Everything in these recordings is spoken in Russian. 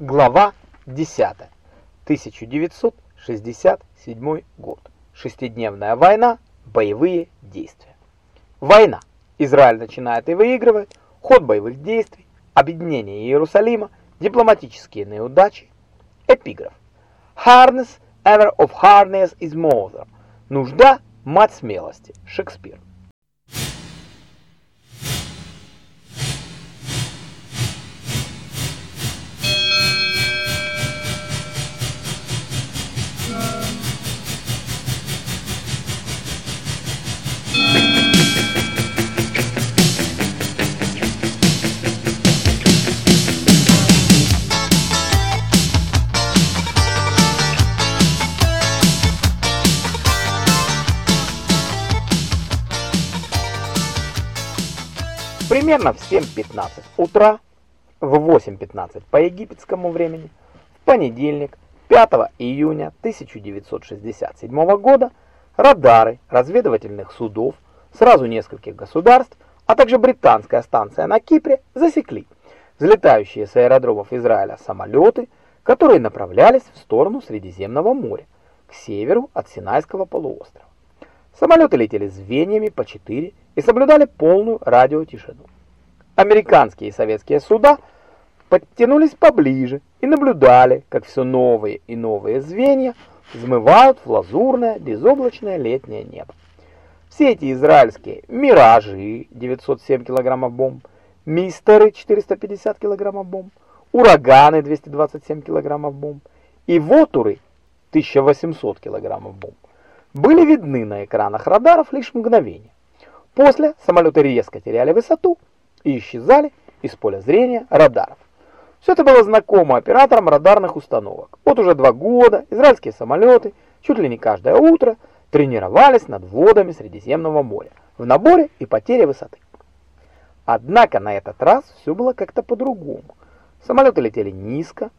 Глава 10. 1967 год. Шестидневная война, боевые действия. Война. Израиль начинает и выигрывает. Ход боевых действий, объединение Иерусалима, дипломатические неудачи. Эпиграф. Harness ever of hardness is mother. Нужда – мать смелости. Шекспир. Примерно в 7.15 утра, в 8.15 по египетскому времени, в понедельник, 5 июня 1967 года, радары разведывательных судов сразу нескольких государств, а также британская станция на Кипре засекли взлетающие с аэродромов Израиля самолеты, которые направлялись в сторону Средиземного моря, к северу от Синайского полуострова. Самолеты летели звеньями по 4 и соблюдали полную радиотишину. Американские и советские суда подтянулись поближе и наблюдали, как все новые и новые звенья взмывают в лазурное безоблачное летнее небо. Все эти израильские «Миражи» 907 килограммов бомб, «Мистеры» 450 килограммов бомб, «Ураганы» 227 килограммов бомб и «Вотуры» 1800 килограммов бомб были видны на экранах радаров лишь мгновение. После самолеты резко теряли высоту и исчезали из поля зрения радаров. Все это было знакомо операторам радарных установок. Вот уже два года израильские самолеты чуть ли не каждое утро тренировались над водами Средиземного моря в наборе и потере высоты. Однако на этот раз все было как-то по-другому. Самолеты летели низко,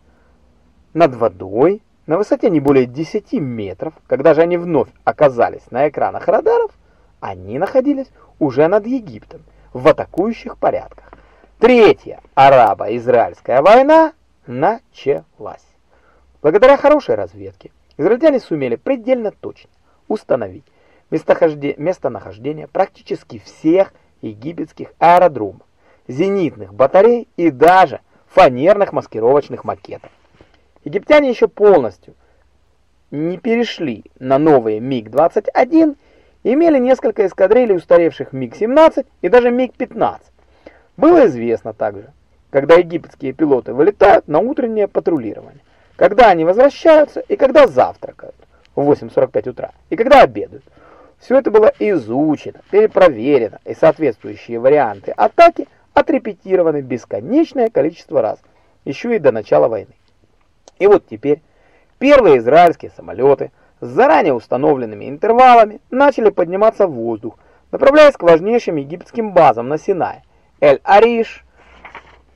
над водой, на высоте не более 10 метров. Когда же они вновь оказались на экранах радаров, они находились уже над Египтом в атакующих порядках. Третья арабо-израильская война началась. Благодаря хорошей разведке израильтяне сумели предельно точно установить местонахождение практически всех египетских аэродромов, зенитных батарей и даже фанерных маскировочных макетов. Египтяне еще полностью не перешли на новые МиГ-21 имели несколько эскадрилей устаревших МиГ-17 и даже МиГ-15. Было известно также, когда египетские пилоты вылетают на утреннее патрулирование, когда они возвращаются и когда завтракают в 8.45 утра, и когда обедают. Все это было изучено, перепроверено, и соответствующие варианты атаки отрепетированы бесконечное количество раз, еще и до начала войны. И вот теперь первые израильские самолеты – с заранее установленными интервалами начали подниматься в воздух, направляясь к важнейшим египетским базам на Синае, Эль-Ариш,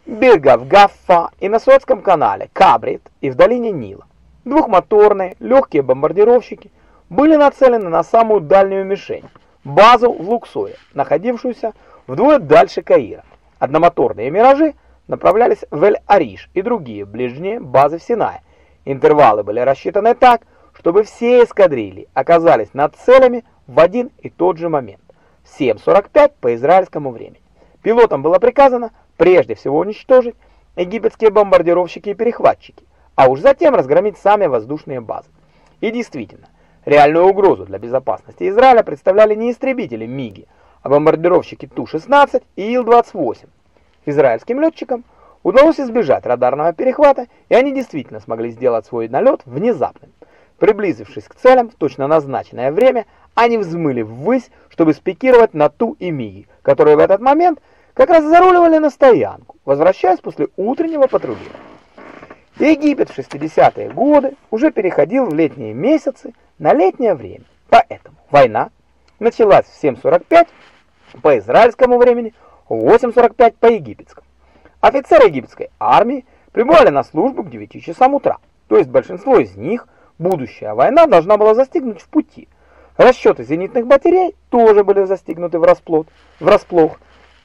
Биргав-Гаффа и на Суэцком канале, Кабрит и в долине Нила. Двухмоторные легкие бомбардировщики были нацелены на самую дальнюю мишень – базу в Луксоре, находившуюся вдвое дальше Каира. Одномоторные «Миражи» направлялись в Эль-Ариш и другие ближние базы в Синае. Интервалы были рассчитаны так, чтобы все эскадрильи оказались над целями в один и тот же момент. 7.45 по израильскому времени. Пилотам было приказано прежде всего уничтожить египетские бомбардировщики и перехватчики, а уж затем разгромить сами воздушные базы. И действительно, реальную угрозу для безопасности Израиля представляли не истребители МиГи, а бомбардировщики Ту-16 и Ил-28. Израильским летчикам удалось избежать радарного перехвата, и они действительно смогли сделать свой налет внезапным. Приблизившись к целям в точно назначенное время, они взмыли ввысь, чтобы спикировать на Ту и Миги, которые в этот момент как раз заруливали на стоянку, возвращаясь после утреннего патрулирования. Египет в 60-е годы уже переходил в летние месяцы на летнее время, поэтому война началась в 7.45 по израильскому времени, в 8.45 по египетскому. Офицеры египетской армии прибывали на службу к 9 часам утра, то есть большинство из них – Будущая война должна была застигнуть в пути. Расчеты зенитных батарей тоже были застигнуты врасплох. врасплох.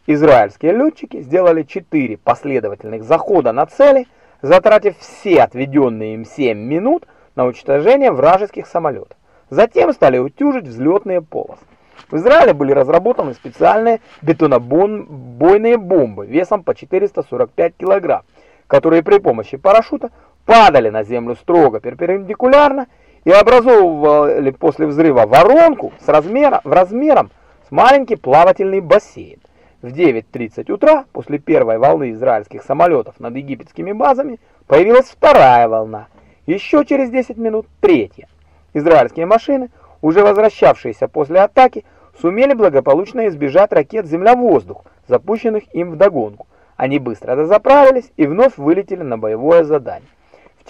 Израильские летчики сделали четыре последовательных захода на цели, затратив все отведенные им 7 минут на уничтожение вражеских самолетов. Затем стали утюжить взлетные полосы. В Израиле были разработаны специальные бетонобойные бомбы весом по 445 кг, которые при помощи парашюта падали на землю строго перпендикулярно и образовывали после взрыва воронку с размера, в размером с маленький плавательный бассейн. В 9.30 утра, после первой волны израильских самолетов над египетскими базами, появилась вторая волна. Еще через 10 минут третья. Израильские машины, уже возвращавшиеся после атаки, сумели благополучно избежать ракет земля-воздух, запущенных им вдогонку. Они быстро дозаправились и вновь вылетели на боевое задание.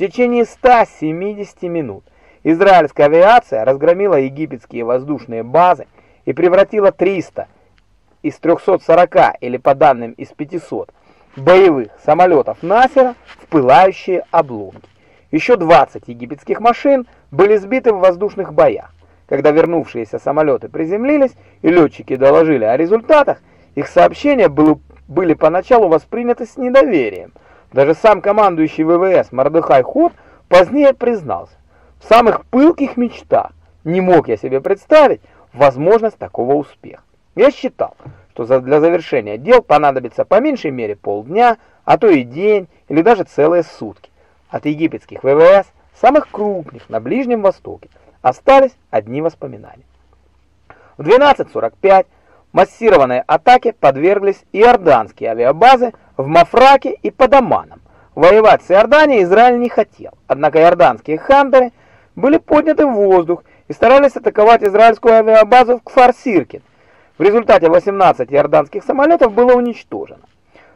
Течение 170 минут израильская авиация разгромила египетские воздушные базы и превратила 300 из 340 или по данным из 500 боевых самолетов Насера в пылающие обломки. Еще 20 египетских машин были сбиты в воздушных боях. Когда вернувшиеся самолеты приземлились и летчики доложили о результатах, их сообщения были поначалу восприняты с недоверием. Даже сам командующий ВВС Мордыхай Ход позднее признался, в самых пылких мечтах не мог я себе представить возможность такого успеха. Я считал, что для завершения дел понадобится по меньшей мере полдня, а то и день, или даже целые сутки. От египетских ВВС, самых крупных на Ближнем Востоке, остались одни воспоминания. В 12.45 массированной атаке подверглись иорданские авиабазы в Мафраке и под Оманом. Воевать с Иорданией Израиль не хотел, однако иорданские хантеры были подняты в воздух и старались атаковать израильскую авиабазу в Кфар-Сиркин. В результате 18 иорданских самолетов было уничтожено.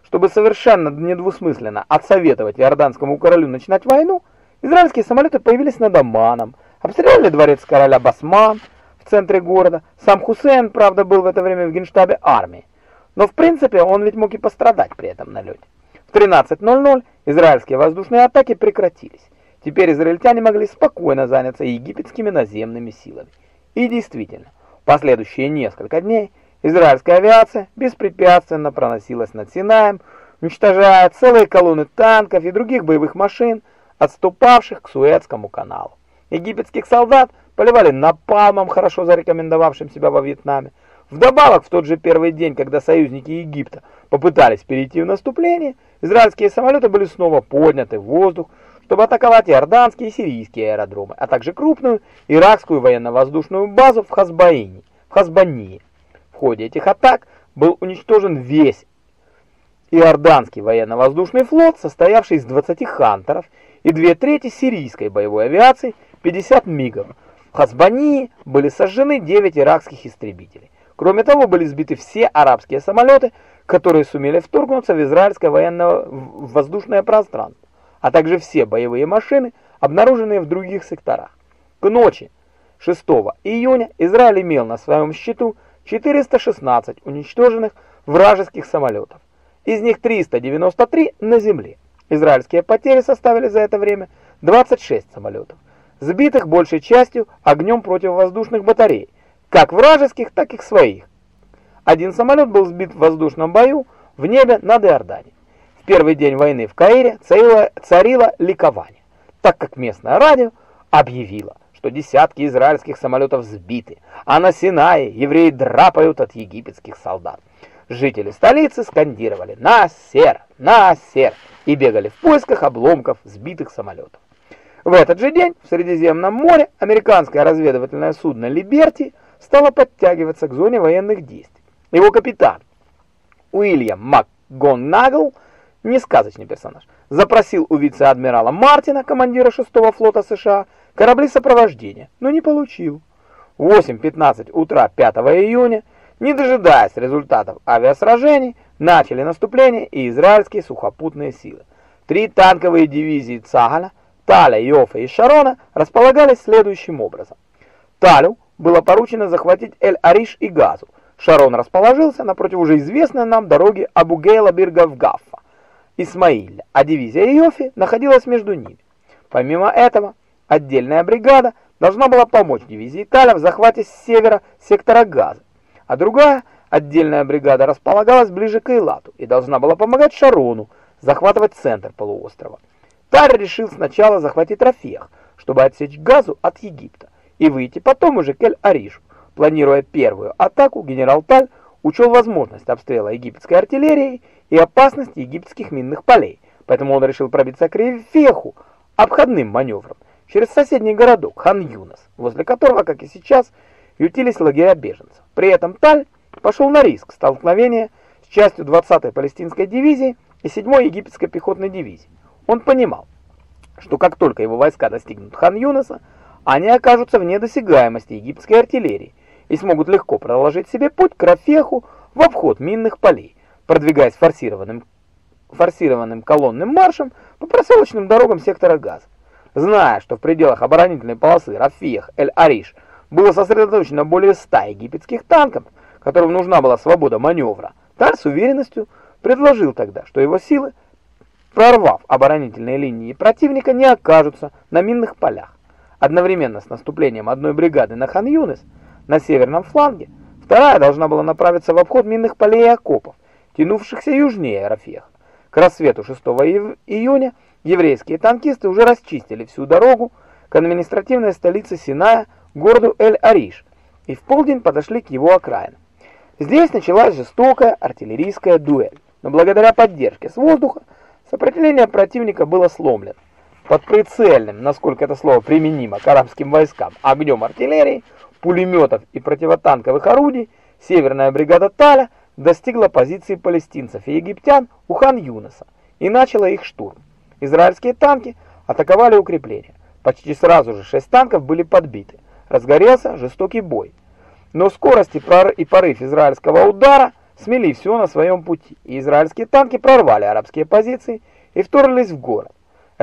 Чтобы совершенно недвусмысленно отсоветовать иорданскому королю начинать войну, израильские самолеты появились над Оманом, обстреляли дворец короля Басман в центре города. Сам Хусейн, правда, был в это время в генштабе армии. Но в принципе он ведь мог и пострадать при этом налете. В 13.00 израильские воздушные атаки прекратились. Теперь израильтяне могли спокойно заняться египетскими наземными силами. И действительно, последующие несколько дней израильская авиация беспрепятственно проносилась над Синаем, уничтожая целые колонны танков и других боевых машин, отступавших к Суэцкому каналу. Египетских солдат поливали напалмом, хорошо зарекомендовавшим себя во Вьетнаме. Вдобавок, в тот же первый день, когда союзники Египта попытались перейти в наступление, израильские самолеты были снова подняты в воздух, чтобы атаковать иорданские и сирийские аэродромы, а также крупную иракскую военно-воздушную базу в Хасбаине, в Хасбании. В ходе этих атак был уничтожен весь иорданский военно-воздушный флот, состоявший из 20 хантеров и две трети сирийской боевой авиации, 50 мигов. В Хасбании были сожжены 9 иракских истребителей. Кроме того, были сбиты все арабские самолеты, которые сумели вторгнуться в израильское военно-воздушное пространство а также все боевые машины, обнаруженные в других секторах. К ночи 6 июня Израиль имел на своем счету 416 уничтоженных вражеских самолетов. Из них 393 на земле. Израильские потери составили за это время 26 самолетов, сбитых большей частью огнем противовоздушных батарей, как вражеских, так и своих. Один самолет был сбит в воздушном бою в небе над Иорданией первый день войны в Каире царило, царило ликование, так как местное радио объявило, что десятки израильских самолетов сбиты, а на Синае евреи драпают от египетских солдат. Жители столицы скандировали «Насер! Насер!» и бегали в поисках обломков сбитых самолетов. В этот же день в Средиземном море американское разведывательное судно «Либерти» стало подтягиваться к зоне военных действий. Его капитан Уильям МакГоннагл не сказочный персонаж, запросил у вице-адмирала Мартина, командира 6-го флота США, корабли сопровождения, но не получил. В 8.15 утра 5 июня, не дожидаясь результатов авиасражений, начали наступление и израильские сухопутные силы. Три танковые дивизии Цагаля, Таля, Йофа и Шарона располагались следующим образом. Талю было поручено захватить Эль-Ариш и Газу. Шарон расположился напротив уже известной нам дороги Абу-Гейла-Бирга-в-Гаффа. Исмаиля, а дивизия Иофи находилась между ними. Помимо этого, отдельная бригада должна была помочь дивизии Таля в захвате с севера сектора Газа, а другая отдельная бригада располагалась ближе к Эйлату и должна была помогать Шарону захватывать центр полуострова. Таль решил сначала захватить Рафех, чтобы отсечь Газу от Египта и выйти потом уже к Эль-Аришу. Планируя первую атаку, генерал Таль учел возможность обстрела египетской артиллерией и опасность египетских минных полей, поэтому он решил пробиться к Рафеху обходным маневром через соседний городок Хан-Юнас, возле которого, как и сейчас, ютились лагеря беженцев. При этом Таль пошел на риск столкновения с частью 20-й палестинской дивизии и 7-й египетской пехотной дивизии. Он понимал, что как только его войска достигнут Хан-Юнаса, они окажутся вне досягаемости египетской артиллерии и смогут легко проложить себе путь к Рафеху в обход минных полей, продвигаясь форсированным, форсированным колонным маршем по проселочным дорогам сектора Газа. Зная, что в пределах оборонительной полосы Рафех, Эль-Ариш было сосредоточено более 100 египетских танков, которым нужна была свобода маневра, Таль с уверенностью предложил тогда, что его силы, прорвав оборонительные линии противника, не окажутся на минных полях. Одновременно с наступлением одной бригады на Хан-Юнес на северном фланге, вторая должна была направиться в обход минных полей и окопов, тянувшихся южнее Рафеха. К рассвету 6 июня еврейские танкисты уже расчистили всю дорогу к административной столице Синая, городу Эль-Ариш, и в полдень подошли к его окраинам. Здесь началась жестокая артиллерийская дуэль, но благодаря поддержке с воздуха сопротивление противника было сломлено. Под прицельным, насколько это слово применимо к арабским войскам, огнем артиллерии, пулеметов и противотанковых орудий, северная бригада Таля достигла позиции палестинцев и египтян у хан-Юнеса и начала их штурм. Израильские танки атаковали укрепления. Почти сразу же шесть танков были подбиты. Разгорелся жестокий бой. Но скорость и порыв израильского удара смели все на своем пути, и израильские танки прорвали арабские позиции и вторглись в город.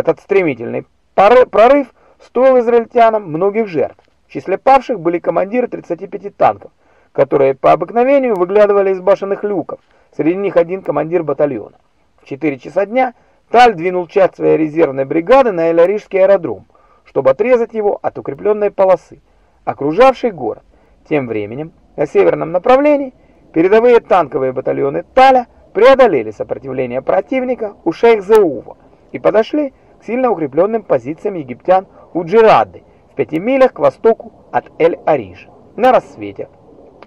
Этот стремительный прорыв стоил израильтянам многих жертв. В числе павших были командиры 35 танков, которые по обыкновению выглядывали из башенных люков, среди них один командир батальона. В 4 часа дня Таль двинул часть своей резервной бригады на Эль-Аришский аэродром, чтобы отрезать его от укрепленной полосы, окружавшей город. Тем временем, на северном направлении, передовые танковые батальоны Таля преодолели сопротивление противника у Шейх-Зеува и подошли к сильно укрепленным позициям египтян у Джирады в пяти милях к востоку от Эль-Ариш. На рассвете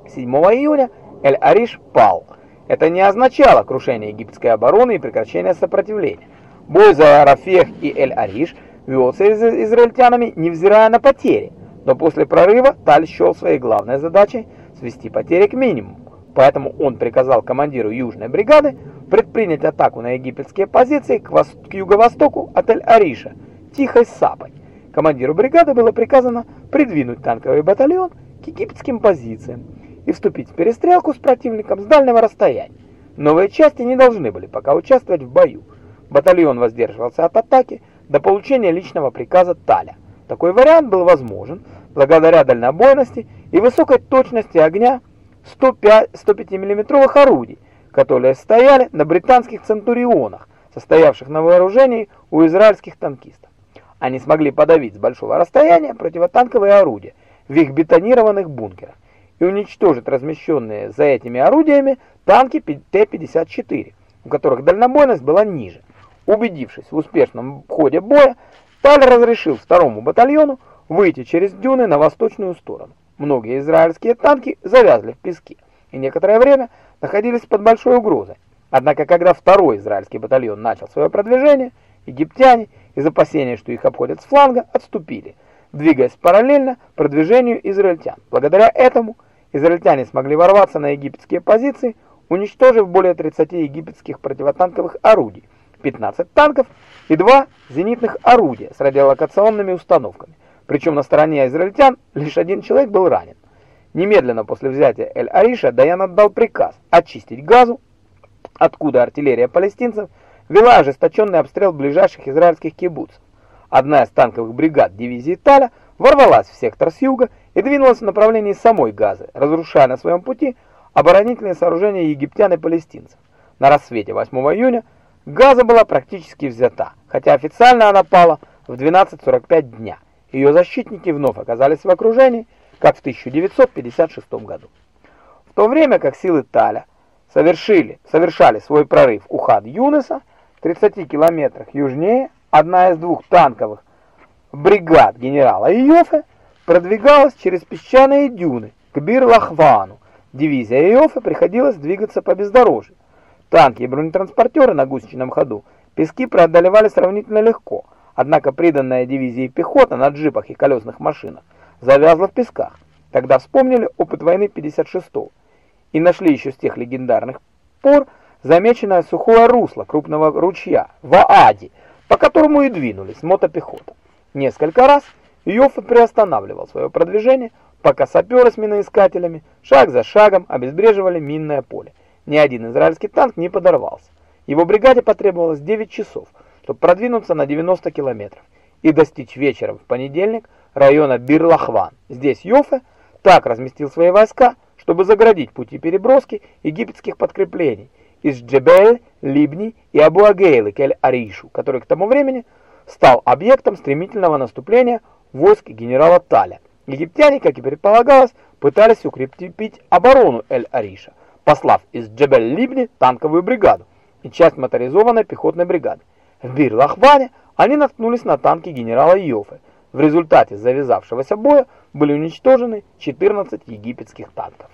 7 июня Эль-Ариш пал. Это не означало крушение египетской обороны и прекращение сопротивления. Бой за Рафех и Эль-Ариш велся из израильтянами, невзирая на потери, но после прорыва Таль счел своей главной задачей свести потери к минимуму. Поэтому он приказал командиру южной бригады предпринять атаку на египетские позиции к, к юго-востоку от Эль-Ариша, тихой сапой. Командиру бригады было приказано придвинуть танковый батальон к египетским позициям и вступить в перестрелку с противником с дальнего расстояния. Новые части не должны были пока участвовать в бою. Батальон воздерживался от атаки до получения личного приказа Таля. Такой вариант был возможен благодаря дальнобойности и высокой точности огня 105, 105 миллиметровых орудий, которые стояли на британских центурионах, состоявших на вооружении у израильских танкистов. Они смогли подавить с большого расстояния противотанковые орудия в их бетонированных бункерах и уничтожить размещенные за этими орудиями танки Т-54, у которых дальнобойность была ниже. Убедившись в успешном ходе боя, Таль разрешил второму батальону выйти через дюны на восточную сторону. Многие израильские танки завязли в песке и некоторое время находились под большой угрозой. Однако, когда второй израильский батальон начал свое продвижение, египтяне, из опасения, что их обходят с фланга, отступили, двигаясь параллельно продвижению израильтян. Благодаря этому израильтяне смогли ворваться на египетские позиции, уничтожив более 30 египетских противотанковых орудий, 15 танков и 2 зенитных орудия с радиолокационными установками. Причем на стороне израильтян лишь один человек был ранен. Немедленно после взятия Эль-Ариша Даян отдал приказ очистить Газу, откуда артиллерия палестинцев вела ожесточенный обстрел ближайших израильских кибуцев. Одна из танковых бригад дивизии Таля ворвалась в сектор с юга и двинулась в направлении самой Газы, разрушая на своем пути оборонительные сооружения египтян и палестинцев. На рассвете 8 июня Газа была практически взята, хотя официально она пала в 12.45 дня. Ее защитники вновь оказались в окружении, как в 1956 году. В то время как силы Таля совершили, совершали свой прорыв у Хан-Юнеса, 30 километрах южнее, одна из двух танковых бригад генерала Иофе продвигалась через песчаные дюны к Бир-Лахвану. Дивизия Иофе приходилось двигаться по бездорожью. Танки и бронетранспортеры на гусеничном ходу пески преодолевали сравнительно легко, однако приданная дивизии пехота на джипах и колесных машинах завязла в песках. Тогда вспомнили опыт войны 56-го и нашли еще с тех легендарных пор замеченное сухое русло крупного ручья Ваади, по которому и двинулись мотопехота. Несколько раз Йоффе приостанавливал свое продвижение, пока саперы с миноискателями шаг за шагом обезбреживали минное поле. Ни один израильский танк не подорвался. Его бригаде потребовалось 9 часов, чтобы продвинуться на 90 километров и достичь вечером в понедельник района Бирлахван. Здесь Йоффе так разместил свои войска, чтобы заградить пути переброски египетских подкреплений из Джебель, Либни и Абу-Агейлы к Эль-Аришу, который к тому времени стал объектом стремительного наступления войск генерала Таля. Египтяне, как и предполагалось, пытались укрепить оборону Эль-Ариша, послав из Джебель-Либни танковую бригаду и часть моторизованной пехотной бригады. В Бир-Лахване они наткнулись на танки генерала Йофе. В результате завязавшегося боя были уничтожены 14 египетских танков.